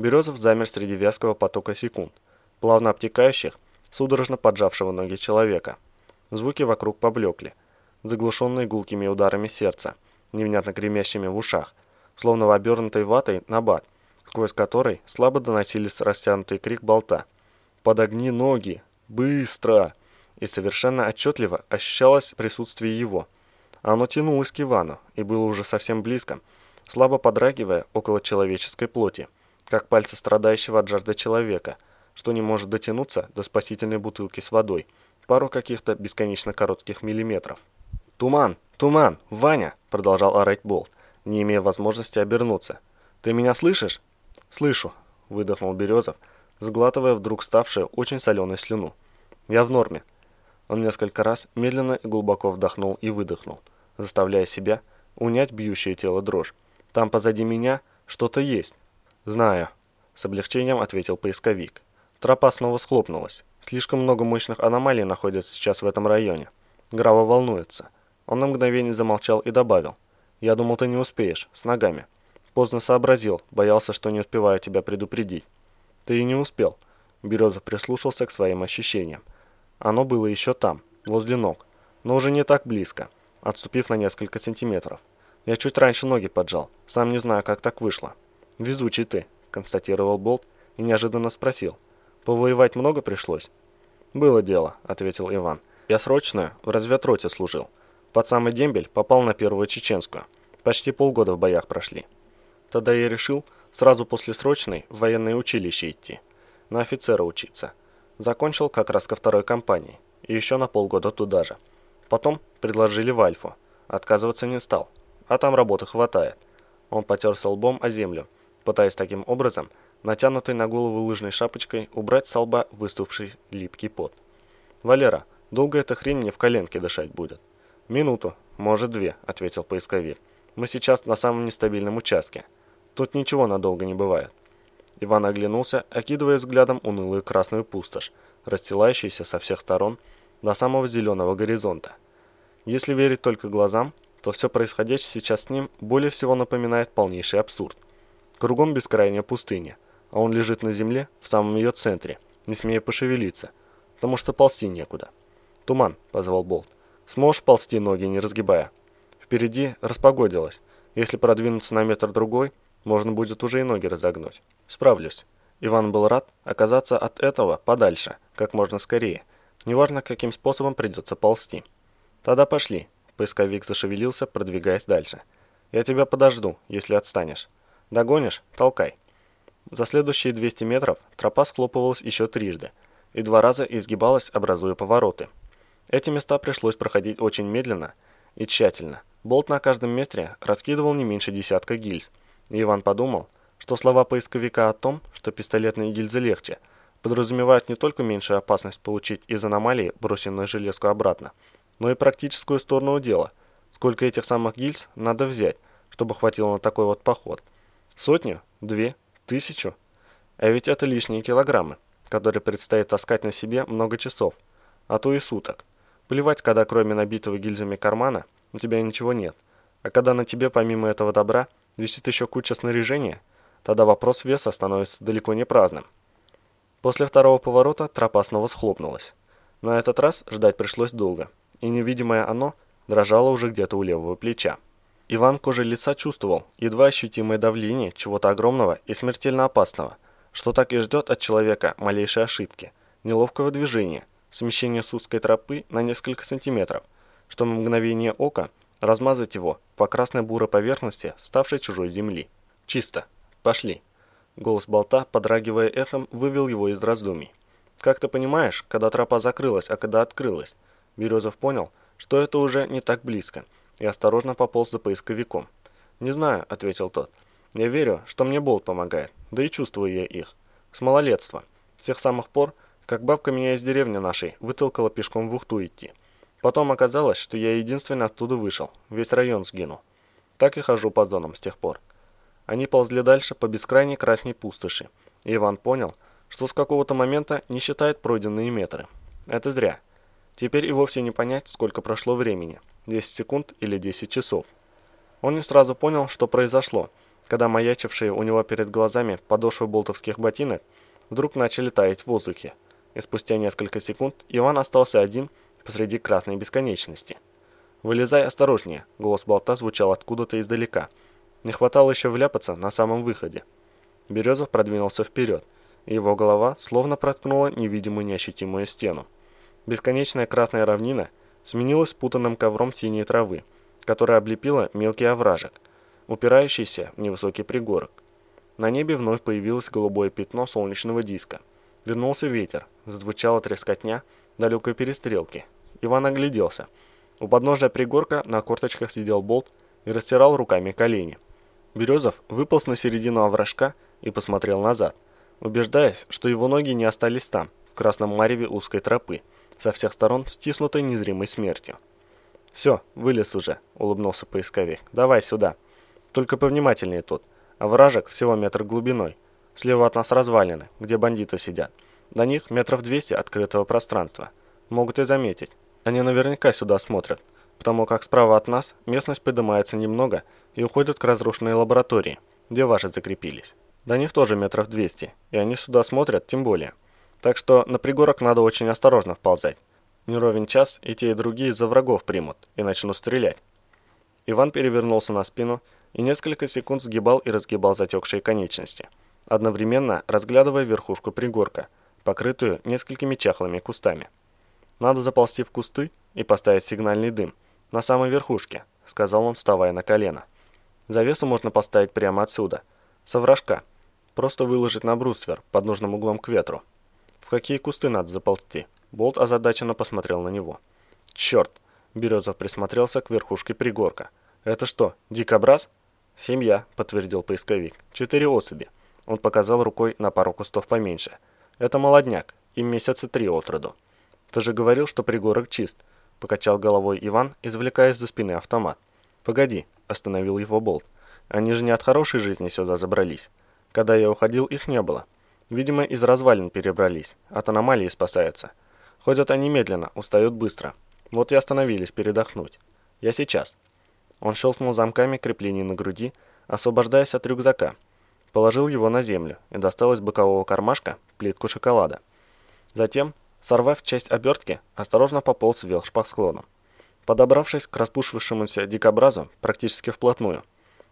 Березов замер среди вязкого потока секунд, плавно обтекающих, судорожно поджавшего ноги человека. Звуки вокруг поблекли, заглушенные гулкими ударами сердца, невнятно гремящими в ушах, словно в обернутой ватой набат, сквозь который слабо доносились растянутый крик болта. «Подогни ноги! Быстро!» И совершенно отчетливо ощущалось присутствие его. Оно тянулось к Ивану и было уже совсем близко, слабо подрагивая около человеческой плоти, как пальцы страдающего от жажды человека, что не может дотянуться до спасительной бутылки с водой, пару каких-то бесконечно коротких миллиметров. «Туман! Туман! Ваня!» – продолжал орать Болт, не имея возможности обернуться. «Ты меня слышишь?» «Слышу», – выдохнул Березов, сглатывая вдруг ставшую очень соленой слюну. «Я в норме». Он несколько раз медленно и глубоко вдохнул и выдохнул, заставляя себя унять бьющее тело дрожь. «Там позади меня что-то есть». «Знаю», – с облегчением ответил поисковик. Тропа снова схлопнулась. Слишком много мощных аномалий находится сейчас в этом районе. Грава волнуется. Он на мгновение замолчал и добавил. «Я думал, ты не успеешь. С ногами». Поздно сообразил, боялся, что не успеваю тебя предупредить. Ты и не успел. Береза прислушался к своим ощущениям. Оно было еще там, возле ног, но уже не так близко, отступив на несколько сантиметров. Я чуть раньше ноги поджал, сам не знаю, как так вышло. Везучий ты, констатировал Болт и неожиданно спросил. Повоевать много пришлось? Было дело, ответил Иван. Я срочно в разведроте служил. Под самый дембель попал на первую чеченскую. Почти полгода в боях прошли. Тогда я решил сразу после срочной в военное училище идти, на офицера учиться. Закончил как раз ко второй компании, и еще на полгода туда же. Потом предложили в Альфу, отказываться не стал, а там работы хватает. Он потерся лбом о землю, пытаясь таким образом, натянутой на голову лыжной шапочкой, убрать с лба выступивший липкий пот. «Валера, долго эта хрень мне в коленке дышать будет?» «Минуту, может две», — ответил поисковик. «Мы сейчас на самом нестабильном участке». Тут ничего надолго не бывает. Иван оглянулся, окидывая взглядом унылую красную пустошь, расстилающуюся со всех сторон до самого зеленого горизонта. Если верить только глазам, то все происходящее сейчас с ним более всего напоминает полнейший абсурд. Кругом бескрайняя пустыня, а он лежит на земле в самом ее центре, не смея пошевелиться, потому что ползти некуда. «Туман», — позвал Болт. «Сможешь ползти ноги, не разгибая?» Впереди распогодилось. Если продвинуться на метр-другой, можно будет уже и ноги разогнуть. Справлюсь. Иван был рад оказаться от этого подальше, как можно скорее. Неважно, каким способом придется ползти. Тогда пошли. Поисковик зашевелился, продвигаясь дальше. Я тебя подожду, если отстанешь. Догонишь? Толкай. За следующие 200 метров тропа схлопывалась еще трижды и два раза изгибалась, образуя повороты. Эти места пришлось проходить очень медленно и тщательно. Болт на каждом метре раскидывал не меньше десятка гильз, Иван подумал, что слова поисковика о том, что пистолетные гильзы легче, подразумевают не только меньшую опасность получить из аномалии брошенную железку обратно, но и практическую сторону дела. Сколько этих самых гильз надо взять, чтобы хватило на такой вот поход? Сотню? Две? Тысячу? А ведь это лишние килограммы, которые предстоит таскать на себе много часов, а то и суток. Плевать, когда кроме набитого гильзами кармана у тебя ничего нет, а когда на тебе помимо этого добра – висит еще куча снаряжения, тогда вопрос веса становится далеко не праздным. После второго поворота тропа снова схлопнулась. На этот раз ждать пришлось долго, и невидимое оно дрожало уже где-то у левого плеча. Иван кожей лица чувствовал едва ощутимое давление чего-то огромного и смертельно опасного, что так и ждет от человека малейшей ошибки, неловкого движения, смещения с узкой тропы на несколько сантиметров, что на мгновение ока размазать его по красной бурой поверхности, ставшей чужой земли. «Чисто. Пошли». Голос болта, подрагивая эхом, вывел его из раздумий. «Как ты понимаешь, когда тропа закрылась, а когда открылась?» Березов понял, что это уже не так близко, и осторожно пополз за поисковиком. «Не знаю», — ответил тот. «Я верю, что мне болт помогает, да и чувствую я их. С малолетства. С тех самых пор, как бабка меня из деревни нашей вытолкала пешком в Ухту идти. Потом оказалось, что я единственный оттуда вышел, весь район сгинул. Так и хожу по зонам с тех пор. Они ползли дальше по бескрайней красней пустоши, и Иван понял, что с какого-то момента не считает пройденные метры. Это зря. Теперь и вовсе не понять, сколько прошло времени, 10 секунд или 10 часов. Он не сразу понял, что произошло, когда маячившие у него перед глазами подошвы болтовских ботинок вдруг начали таять в воздухе, и спустя несколько секунд Иван остался один посреди красной бесконечности. «Вылезай осторожнее», — голос болта звучал откуда-то издалека. Не хватало еще вляпаться на самом выходе. Березов продвинулся вперед, и его голова словно проткнула невидимую неощутимую стену. Бесконечная красная равнина сменилась спутанным ковром синей травы, которая облепила мелкий овражек, упирающийся в невысокий пригорок. На небе вновь появилось голубое пятно солнечного диска. Вернулся ветер, зазвучала трескотня далекой перестрелки. Иван огляделся. У подножия пригорка на корточках сидел болт и растирал руками колени. Березов выполз на середину овражка и посмотрел назад, убеждаясь, что его ноги не остались там, красном мареве узкой тропы, со всех сторон стиснутой незримой смертью. «Все, вылез уже», — улыбнулся поисковик. «Давай сюда. Только повнимательнее тут. Овражек всего метр глубиной. Слева от нас развалины, где бандиты сидят. До них метров 200 открытого пространства. Могут и заметить. Они наверняка сюда смотрят, потому как справа от нас местность поднимается немного и уходит к разрушенной лаборатории, где ваши закрепились. До них тоже метров 200, и они сюда смотрят тем более. Так что на пригорок надо очень осторожно вползать. Не ровен час, и те, и другие за врагов примут и начнут стрелять. Иван перевернулся на спину и несколько секунд сгибал и разгибал затекшие конечности, одновременно разглядывая верхушку пригорка, покрытую несколькими чахлыми кустами. «Надо заползти в кусты и поставить сигнальный дым на самой верхушке», сказал он, вставая на колено. «Завесу можно поставить прямо отсюда, с овражка, просто выложить на бруствер под нужным углом к ветру. В какие кусты надо заползти?» Болт озадаченно посмотрел на него. «Черт!» Березов присмотрелся к верхушке пригорка. «Это что, дикобраз?» «Семья», — подтвердил поисковик. «Четыре особи». Он показал рукой на пару кустов поменьше. «Это молодняк, им месяца три от роду». «Ты же говорил, что пригорок чист», — покачал головой Иван, извлекая из-за спины автомат. «Погоди», — остановил его Болт. «Они же не от хорошей жизни сюда забрались. Когда я уходил, их не было. Видимо, из развалин перебрались, от аномалии спасаются. Ходят они медленно, устают быстро. Вот и остановились передохнуть. Я сейчас». Он щелкнул замками креплений на груди, освобождаясь от рюкзака. Положил его на землю и достал из бокового кармашка плитку шоколада. Затем, сорвав часть обертки, осторожно пополз вверх по склону. Подобравшись к распушившемуся дикобразу практически вплотную,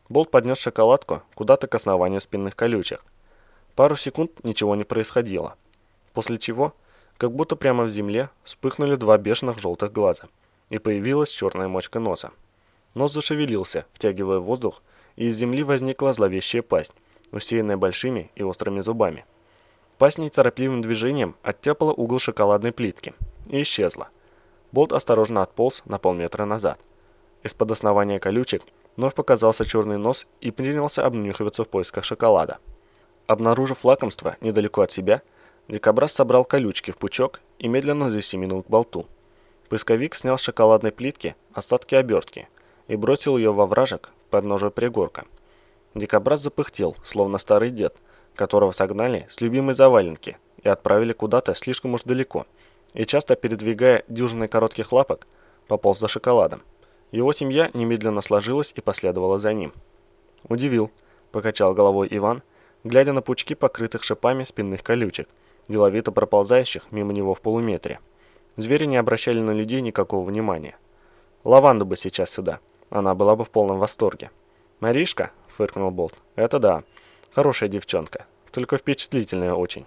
Болт поднес шоколадку куда-то к основанию спинных колючек. Пару секунд ничего не происходило, после чего, как будто прямо в земле, вспыхнули два бешеных желтых глаза, и появилась черная мочка носа. Нос зашевелился, втягивая воздух, и из земли возникла зловещая пасть, усеянная большими и острыми зубами. Пасть неторопливым движением оттяпала угол шоколадной плитки и исчезла. Болт осторожно отполз на полметра назад. Из-под основания колючек вновь показался черный нос и принялся обнюхиваться в поисках шоколада. Обнаружив лакомство недалеко от себя, дикобраз собрал колючки в пучок и медленно засеменил к болту. Поисковик снял с шоколадной плитки остатки обертки – и бросил ее во вражек под ножой пригорка. Дикобраз запыхтел, словно старый дед, которого согнали с любимой заваленки и отправили куда-то слишком уж далеко, и часто передвигая дюжины коротких лапок, пополз за шоколадом. Его семья немедленно сложилась и последовала за ним. «Удивил», — покачал головой Иван, глядя на пучки покрытых шипами спинных колючек, деловито проползающих мимо него в полуметре. Звери не обращали на людей никакого внимания. «Лаванду бы сейчас сюда», она была бы в полном восторге. «Маришка?» – фыркнул Болт. «Это да. Хорошая девчонка. Только впечатлительная очень.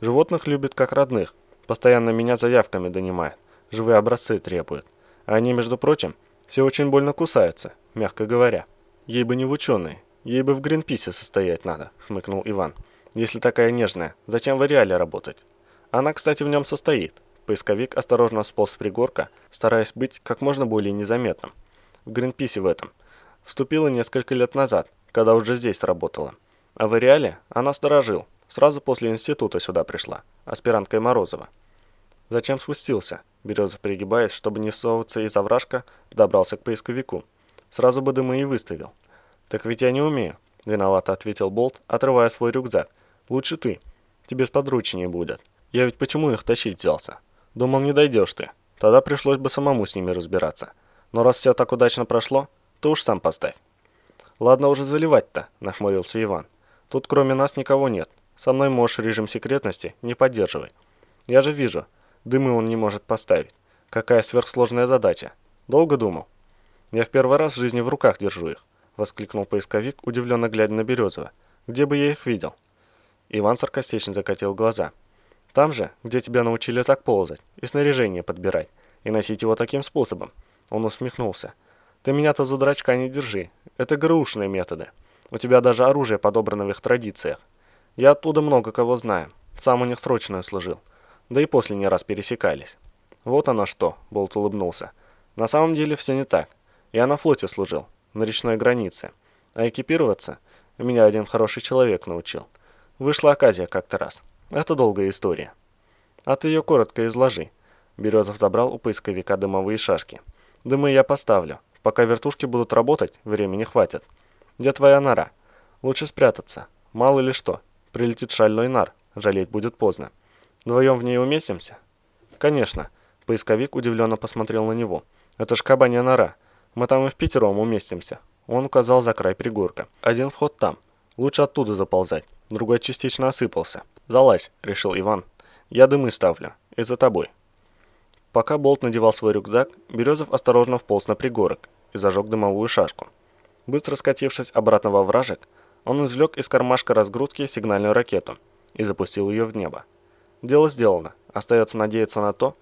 Животных любит как родных. Постоянно меня заявками донимает. Живые образцы требует. А они, между прочим, все очень больно кусаются, мягко говоря. Ей бы не в ученые. Ей бы в Гринписе состоять надо», – хмыкнул Иван. «Если такая нежная, зачем в реале работать? Она, кстати, в нем состоит». Поисковик осторожно сполз с пригорка, стараясь быть как можно более незаметным в Гринписе в этом. Вступила несколько лет назад, когда уже здесь работала. А в Иреале она сторожил. Сразу после института сюда пришла, аспиранткой Морозова. Зачем спустился? Березов, пригибаясь, чтобы не соваться из овражка, подобрался к поисковику. Сразу бы дымы и выставил. «Так ведь я не умею», — виновато ответил Болт, отрывая свой рюкзак. «Лучше ты. Тебе сподручнее будет. Я ведь почему их тащить взялся? Думал, не дойдешь ты. Тогда пришлось бы самому с ними разбираться. Но раз все так удачно прошло, то уж сам поставь. «Ладно уже заливать-то», – нахмурился Иван. «Тут кроме нас никого нет. Со мной можешь режим секретности не поддерживай. Я же вижу, дымы он не может поставить. Какая сверхсложная задача. Долго думал?» «Я в первый раз в жизни в руках держу их», – воскликнул поисковик, удивленно глядя на Березова. «Где бы я их видел?» Иван саркастично закатил глаза. «Там же, где тебя научили так ползать, и снаряжение подбирать, и носить его таким способом». Он усмехнулся. «Ты меня-то за дурачка не держи. Это ГРУшные методы. У тебя даже оружие подобрано в их традициях. Я оттуда много кого знаю. Сам у них срочную служил. Да и после не раз пересекались». «Вот оно что», — Болт улыбнулся. «На самом деле все не так. Я на флоте служил, на речной границе. А экипироваться меня один хороший человек научил. Вышла оказия как-то раз. Это долгая история. А ты ее коротко изложи. Березов забрал у поисковика дымовые шашки. Дымы я поставлю. Пока вертушки будут работать, времени хватит. Где твоя нора? Лучше спрятаться. Мало ли что. Прилетит шальной нар. Жалеть будет поздно. Вдвоем в ней уместимся? Конечно. Поисковик удивленно посмотрел на него. Это ж кабанья нора. Мы там и в пятером уместимся. Он указал за край пригорка. Один вход там. Лучше оттуда заползать. Другой частично осыпался. «Залазь», — решил Иван. «Я дымы ставлю. И за тобой». Пока Болт надевал свой рюкзак, Березов осторожно вполз на пригорок и зажег дымовую шашку. Быстро скатившись обратно во вражек, он извлек из кармашка разгрузки сигнальную ракету и запустил ее в небо. Дело сделано. Остается надеяться на то, что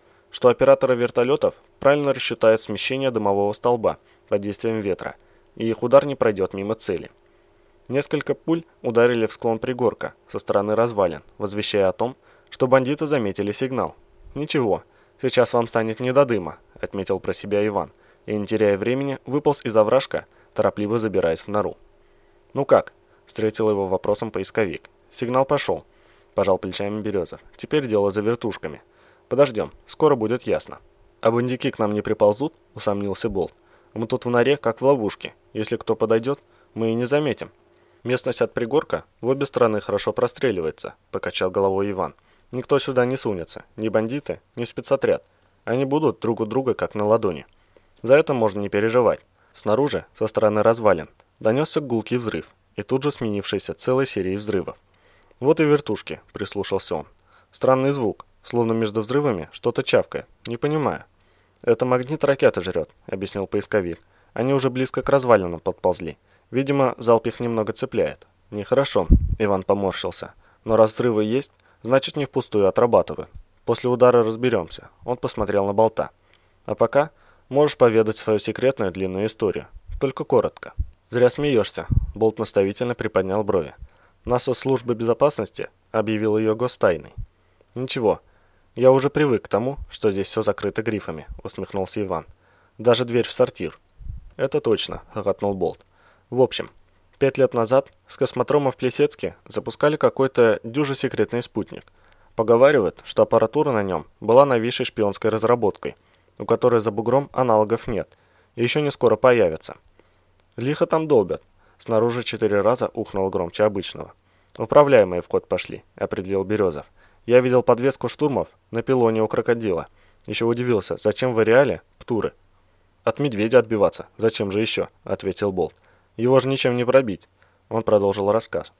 операторы вертолетов правильно рассчитают смещение дымового столба под действием ветра, и их удар не пройдет мимо цели. Несколько пуль ударили в склон пригорка со стороны развалин, возвещая о том, что бандиты заметили сигнал. «Ничего, сейчас вам станет не до дыма», — отметил про себя Иван, и, не теряя времени, выполз из овражка, торопливо забираясь в нору. «Ну как?» — встретил его вопросом поисковик. «Сигнал пошел», — пожал плечами Березов. «Теперь дело за вертушками». Подождем, скоро будет ясно. А бандюки к нам не приползут, усомнился Болт. Мы тут в норе, как в ловушке. Если кто подойдет, мы и не заметим. Местность от пригорка в обе стороны хорошо простреливается, покачал головой Иван. Никто сюда не сунется, ни бандиты, ни спецотряд. Они будут друг у друга как на ладони. За это можно не переживать. Снаружи, со стороны развалин, донесся гулкий взрыв, и тут же сменившийся целой серией взрывов. «Вот и вертушки», — прислушался он. «Странный звук, Словно между взрывами что-то чавкает. Не понимаю. «Это магнит ракеты жрет», — объяснил поисковик. «Они уже близко к развалинам подползли. Видимо, залп их немного цепляет». «Нехорошо», — Иван поморщился. «Но раз взрывы есть, значит не впустую отрабатывают. После удара разберемся». Он посмотрел на болта. «А пока можешь поведать свою секретную длинную историю. Только коротко». «Зря смеешься», — Болт наставительно приподнял брови. «НАСА службы безопасности объявил ее гостайной». «Ничего, «Я уже привык к тому, что здесь все закрыто грифами», — усмехнулся Иван. «Даже дверь в сортир». «Это точно», — гоготнул Болт. «В общем, пять лет назад с космодрома в Плесецке запускали какой-то дюже секретный спутник. Поговаривают, что аппаратура на нем была новейшей шпионской разработкой, у которой за бугром аналогов нет, и еще не скоро появится. Лихо там долбят. Снаружи четыре раза ухнул громче обычного. «Управляемые в ход пошли», — определил Березов. Я видел подвеску штурмов на пилоне у крокодила. Еще удивился, зачем в ареале птуры? От медведя отбиваться, зачем же еще, ответил Болт. Его же ничем не пробить. Он продолжил рассказ.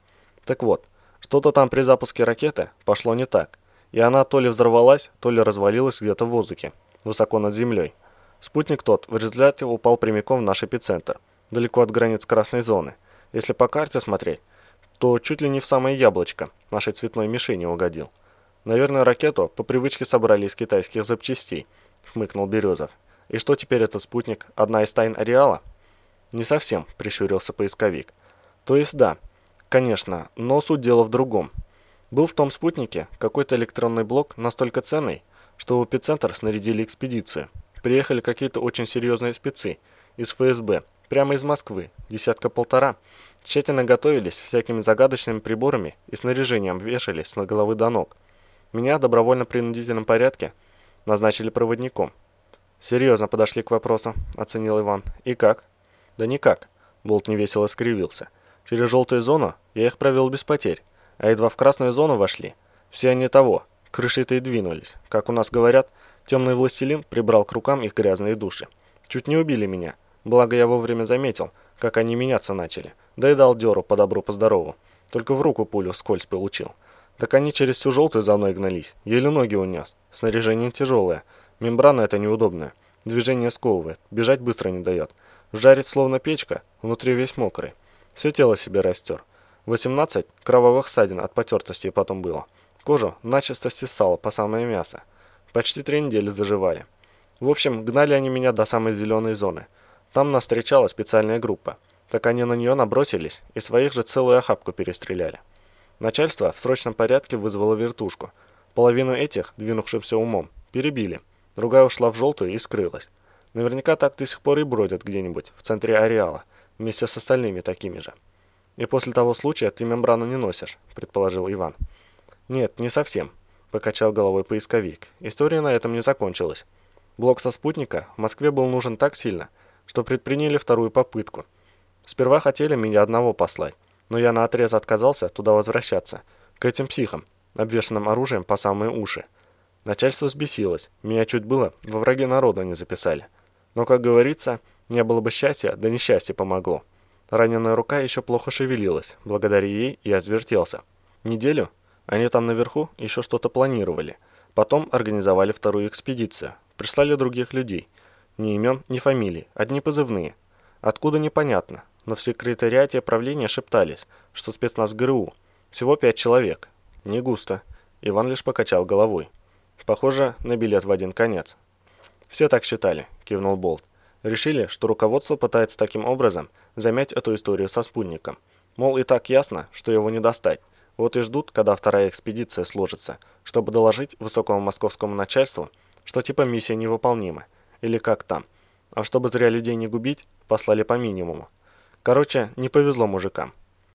Так вот, что-то там при запуске ракеты пошло не так, и она то ли взорвалась, то ли развалилась где-то в воздухе, высоко над землей. Спутник тот в результате упал прямиком в наш эпицентр, далеко от границ красной зоны. Если по карте смотреть, то чуть ли не в самое яблочко нашей цветной мишени угодил. Наверное, ракету по привычке собрали из китайских запчастей, хмыкнул Березов. И что теперь этот спутник? Одна из тайн ареала? Не совсем, прищурился поисковик. То есть да, конечно, но суть дела в другом. Был в том спутнике какой-то электронный блок настолько ценный, что в эпицентр снарядили экспедицию. Приехали какие-то очень серьезные спецы из ФСБ, прямо из Москвы, десятка-полтора. Тщательно готовились всякими загадочными приборами и снаряжением вешались на головы до ног. Меня в добровольно-принудительном порядке назначили проводником. «Серьезно подошли к вопросу», — оценил Иван. «И как?» «Да никак», — Болт невесело скривился. «Через желтую зону я их провел без потерь, а едва в красную зону вошли. Все они того, крыши-то и двинулись. Как у нас говорят, темный властелин прибрал к рукам их грязные души. Чуть не убили меня, благо я вовремя заметил, как они меняться начали. Да и дал дёру по добру, по здорову. Только в руку пулю скользь получил. Так они через всю желтую за мной гнались. Еле ноги унес. Снаряжение тяжелое. Мембрана это неудобная. Движение сковывает. Бежать быстро не дает. Жарит словно печка, внутри весь мокрый. Все тело себе растер. 18 кровавых ссадин от потертости потом было. Кожу начисто стесало по самое мясо. Почти три недели заживали. В общем, гнали они меня до самой зеленой зоны. Там нас встречала специальная группа. Так они на нее набросились и своих же целую охапку перестреляли. Начальство в срочном порядке вызвало вертушку. Половину этих, двинувшимся умом, перебили. Другая ушла в желтую и скрылась. Наверняка так до сих пор и бродят где-нибудь, в центре ареала, вместе с остальными такими же. И после того случая ты мембрану не носишь, предположил Иван. Нет, не совсем, покачал головой поисковик. История на этом не закончилась. Блок со спутника в Москве был нужен так сильно, что предприняли вторую попытку. Сперва хотели меня одного послать, но я наотрез отказался туда возвращаться, к этим психам, обвешанным оружием по самые уши. Начальство взбесилось, меня чуть было во враги народа не записали. Но, как говорится, не было бы счастья, да несчастье помогло. Раненая рука еще плохо шевелилась, благодаря ей и отвертелся. Неделю они там наверху еще что-то планировали. Потом организовали вторую экспедицию, прислали других людей. Ни имен, ни фамилий, одни позывные. Откуда непонятно, но в секретариате правления шептались, что спецназ ГРУ. Всего пять человек. Не густо. Иван лишь покачал головой. Похоже на билет в один конец. «Все так считали», – кивнул Болт. Решили, что руководство пытается таким образом замять эту историю со спутником. Мол, и так ясно, что его не достать. Вот и ждут, когда вторая экспедиция сложится, чтобы доложить высокому московскому начальству, что типа миссия невыполнима. Или как там. А чтобы зря людей не губить, послали по минимуму. Короче, не повезло мужикам.